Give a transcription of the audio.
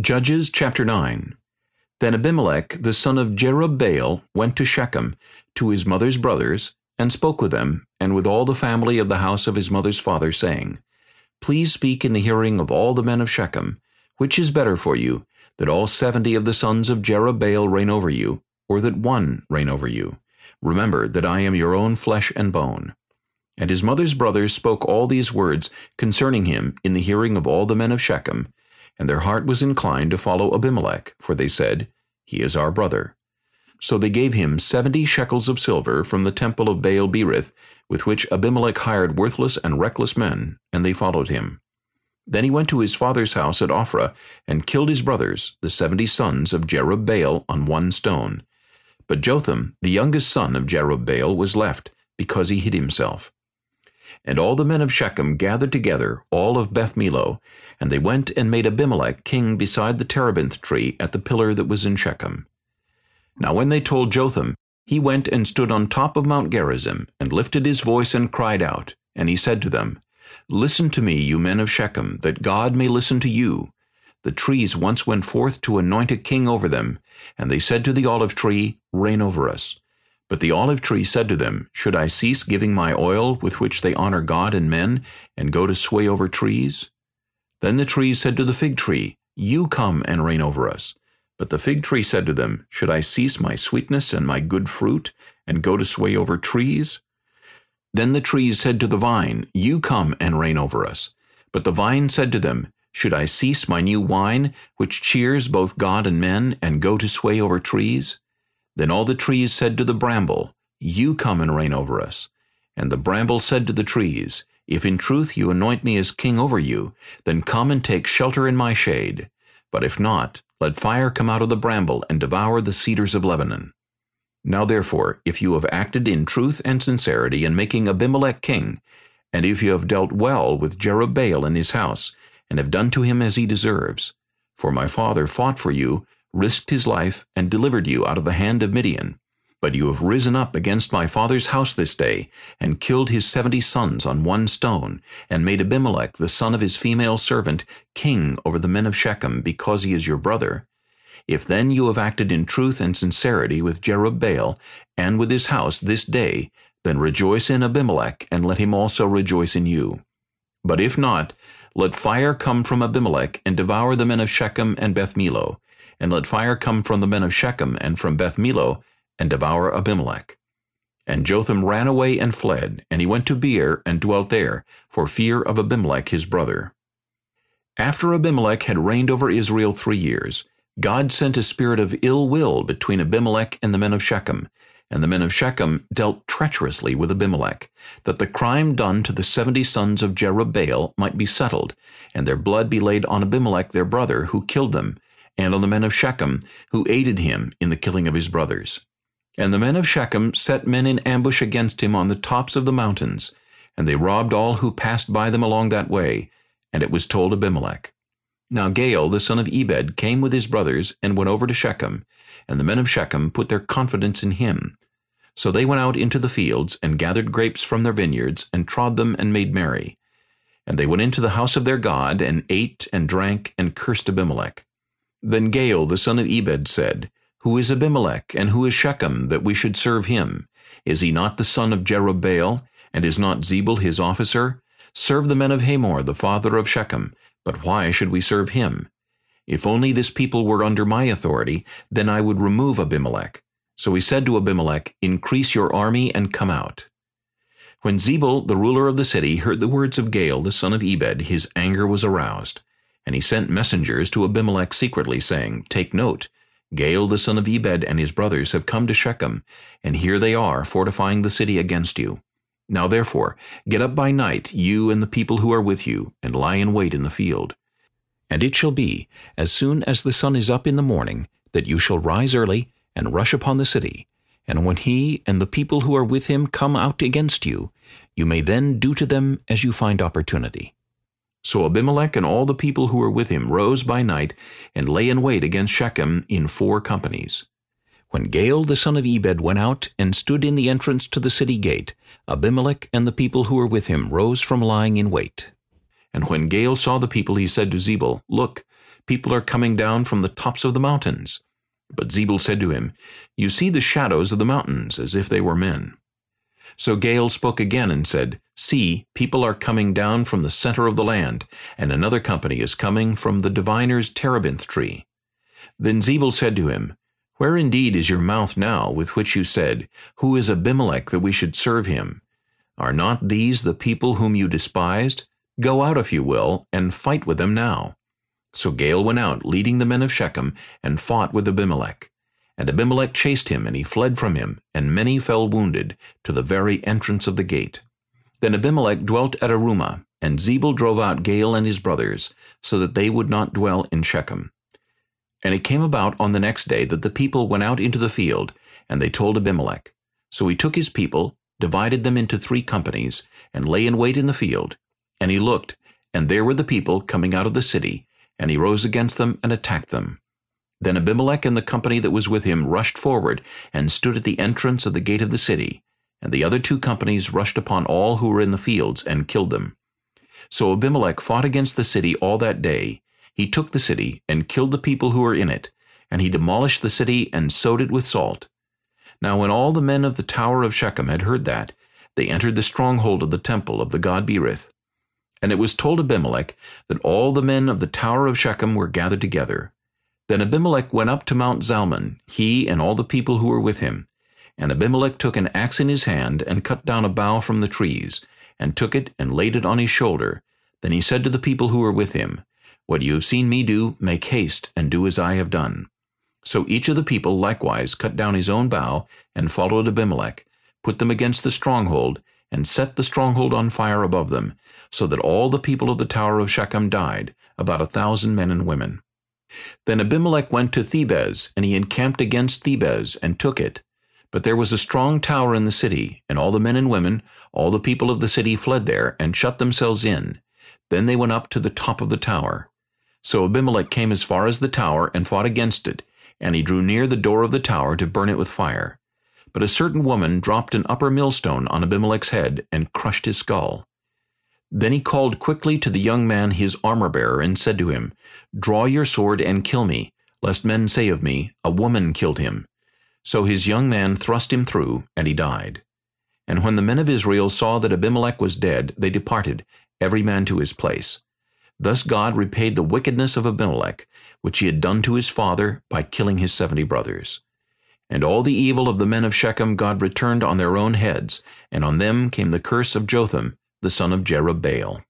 Judges chapter 9 Then Abimelech the son of Jerubbaal went to Shechem, to his mother's brothers, and spoke with them, and with all the family of the house of his mother's father, saying, Please speak in the hearing of all the men of Shechem, which is better for you, that all seventy of the sons of Jerubbaal reign over you, or that one reign over you? Remember that I am your own flesh and bone. And his mother's brothers spoke all these words concerning him in the hearing of all the men of Shechem, and their heart was inclined to follow Abimelech, for they said, He is our brother. So they gave him seventy shekels of silver from the temple of Baal Berith, with which Abimelech hired worthless and reckless men, and they followed him. Then he went to his father's house at Ophrah, and killed his brothers, the seventy sons of Jerubbaal, on one stone. But Jotham, the youngest son of Jerubbaal, was left, because he hid himself. And all the men of Shechem gathered together, all of Beth Millo, and they went and made Abimelech king beside the terebinth tree at the pillar that was in Shechem. Now when they told Jotham, he went and stood on top of Mount Gerizim, and lifted his voice and cried out. And he said to them, Listen to me, you men of Shechem, that God may listen to you. The trees once went forth to anoint a king over them, and they said to the olive tree, Reign over us. But the olive tree said to them, Should I cease giving my oil with which they honor God and men, and go to sway over trees? Then the trees said to the fig tree, You come and reign over us. But the fig tree said to them, Should I cease my sweetness and my good fruit, and go to sway over trees? Then the trees said to the vine, You come and reign over us. But the vine said to them, Should I cease my new wine, which cheers both God and men, and go to sway over trees? Then all the trees said to the bramble, You come and reign over us. And the bramble said to the trees, If in truth you anoint me as king over you, then come and take shelter in my shade. But if not, let fire come out of the bramble and devour the cedars of Lebanon. Now therefore, if you have acted in truth and sincerity in making Abimelech king, and if you have dealt well with Jerubbaal in his house, and have done to him as he deserves, for my father fought for you, risked his life, and delivered you out of the hand of Midian. But you have risen up against my father's house this day, and killed his seventy sons on one stone, and made Abimelech the son of his female servant king over the men of Shechem, because he is your brother. If then you have acted in truth and sincerity with Jerubbaal, and with his house this day, then rejoice in Abimelech, and let him also rejoice in you. But if not, let fire come from Abimelech, and devour the men of Shechem and Beth Millo, and let fire come from the men of Shechem and from Beth Millo, and devour Abimelech. And Jotham ran away and fled, and he went to Beer and dwelt there, for fear of Abimelech his brother. After Abimelech had reigned over Israel three years, God sent a spirit of ill will between Abimelech and the men of Shechem, and the men of Shechem dealt treacherously with Abimelech, that the crime done to the seventy sons of Jerubbaal might be settled, and their blood be laid on Abimelech their brother, who killed them, and on the men of Shechem, who aided him in the killing of his brothers. And the men of Shechem set men in ambush against him on the tops of the mountains, and they robbed all who passed by them along that way, and it was told Abimelech. Now Gaal the son of Ebed came with his brothers, and went over to Shechem, and the men of Shechem put their confidence in him. So they went out into the fields, and gathered grapes from their vineyards, and trod them, and made merry. And they went into the house of their God, and ate, and drank, and cursed Abimelech. Then Gaal the son of Ebed said, who is Abimelech, and who is Shechem, that we should serve him? Is he not the son of Jerubbaal, and is not Zebul his officer? Serve the men of Hamor, the father of Shechem, but why should we serve him? If only this people were under my authority, then I would remove Abimelech. So he said to Abimelech, Increase your army and come out. When Zebul, the ruler of the city, heard the words of Gaal, the son of Ebed, his anger was aroused. And he sent messengers to Abimelech secretly, saying, Take note, Gaal the son of Ebed and his brothers have come to Shechem, and here they are fortifying the city against you. Now therefore, get up by night, you and the people who are with you, and lie in wait in the field. And it shall be, as soon as the sun is up in the morning, that you shall rise early, and rush upon the city. And when he and the people who are with him come out against you, you may then do to them as you find opportunity. So Abimelech and all the people who were with him rose by night and lay in wait against Shechem in four companies. When Gaal the son of Ebed went out and stood in the entrance to the city gate, Abimelech and the people who were with him rose from lying in wait. And when Gaal saw the people, he said to Zebul, Look, people are coming down from the tops of the mountains. But Zebul said to him, You see the shadows of the mountains, as if they were men. So Gaal spoke again and said, See, people are coming down from the center of the land, and another company is coming from the diviner's terebinth tree. Then Zebul said to him, Where indeed is your mouth now, with which you said, Who is Abimelech that we should serve him? Are not these the people whom you despised? Go out if you will, and fight with them now. So Gaal went out, leading the men of Shechem, and fought with Abimelech. And Abimelech chased him, and he fled from him, and many fell wounded, to the very entrance of the gate. Then Abimelech dwelt at Arumah, and Zebul drove out Gaal and his brothers, so that they would not dwell in Shechem. And it came about on the next day that the people went out into the field, and they told Abimelech. So he took his people, divided them into three companies, and lay in wait in the field. And he looked, and there were the people coming out of the city, and he rose against them and attacked them. Then Abimelech and the company that was with him rushed forward, and stood at the entrance of the gate of the city. And the other two companies rushed upon all who were in the fields, and killed them. So Abimelech fought against the city all that day. He took the city, and killed the people who were in it, and he demolished the city, and sowed it with salt. Now when all the men of the tower of Shechem had heard that, they entered the stronghold of the temple of the god Berith. And it was told Abimelech that all the men of the tower of Shechem were gathered together. Then Abimelech went up to Mount Zalmon, he and all the people who were with him. And Abimelech took an axe in his hand, and cut down a bough from the trees, and took it and laid it on his shoulder. Then he said to the people who were with him, What you have seen me do, make haste, and do as I have done. So each of the people likewise cut down his own bough, and followed Abimelech, put them against the stronghold, and set the stronghold on fire above them, so that all the people of the tower of Shechem died, about a thousand men and women. Then Abimelech went to Thebez, and he encamped against Thebez, and took it. But there was a strong tower in the city, and all the men and women, all the people of the city fled there, and shut themselves in. Then they went up to the top of the tower. So Abimelech came as far as the tower, and fought against it, and he drew near the door of the tower to burn it with fire. But a certain woman dropped an upper millstone on Abimelech's head, and crushed his skull. Then he called quickly to the young man his armor-bearer, and said to him, Draw your sword and kill me, lest men say of me, A woman killed him. So his young man thrust him through, and he died. And when the men of Israel saw that Abimelech was dead, they departed, every man to his place. Thus God repaid the wickedness of Abimelech, which he had done to his father by killing his seventy brothers. And all the evil of the men of Shechem God returned on their own heads, and on them came the curse of Jotham, the son of Jerubbaal.